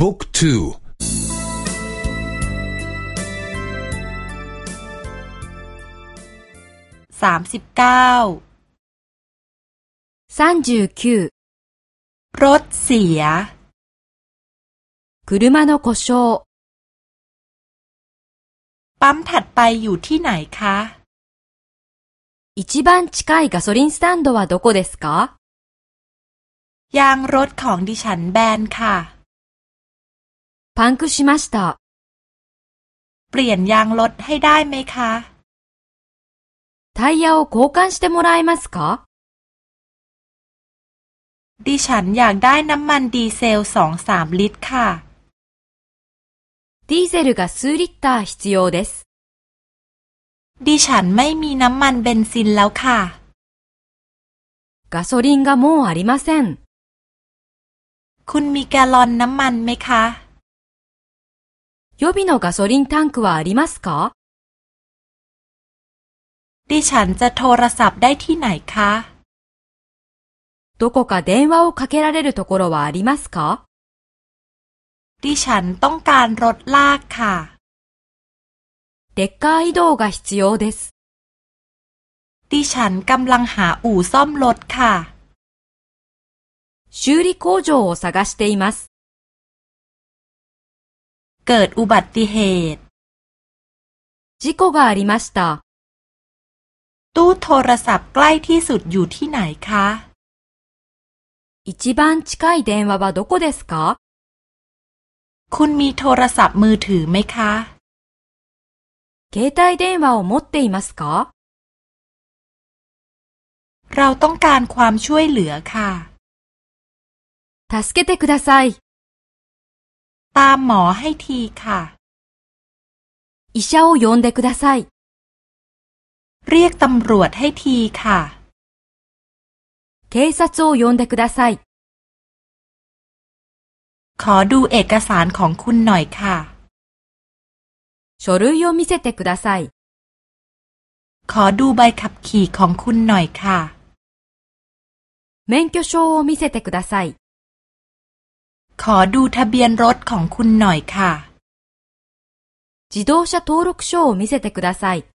บุ๊กทูสามสิบเก้ารถเสีย車の故障ปั๊มถัดไปอยู่ที่ไหนคะ一番近いガソリンスタンドはどこですかยางรถของดิฉันแบนค่ะ パンクしましたเปลี่ยนยางรถให้ได้ไหมคะタイヤを交換してもらえますかดิฉันอยากได้น้ำมันดีเซลสองสามลิตรค่ะディーゼルが数リッター必要ですดิฉันไม่มีน้ำมันเบนซินแล้วค่ะガソリンがもうありませんคุณมีแกลลอนน้ำมันไหมคะ 予備のガソリンタンクはありますかดิฉันจะโทรศัพท์ได้ที่ไหนคะどこか電話をかけられるところはありますかดิฉันต้องการรถลากค่ะレッカー移動が必要です。ดิฉันกำลังหาอู่ซ่อมรถค่ะ 修理工場を探しています。 เกิดอุบัติเหตุ 事故がありました。ตู้โทรศัพท์ใกล้ที่สุดอยู่ที่ไหนคะ一番近い電話はどこですかคุณมีโทรศัพท์มือถือไหมคะ携帯電話を持っていますかเราต้องการความช่วยเหลือค่ะ助けてください ตามหมอให้ทีค่ะ医者を呼んでくださいเรียกตำรวจให้ทีค่ะ警察を呼んでくださいขอดูเอกสารของคุณหน่อยค่ะ書類を見せてください。ขอดูใบขับขี่ของคุณหน่อยค่ะ免許証を見せてください。 ขอดูทะเบียนรถของคุณหน่อยค่ะ自動車登録証を見せてください。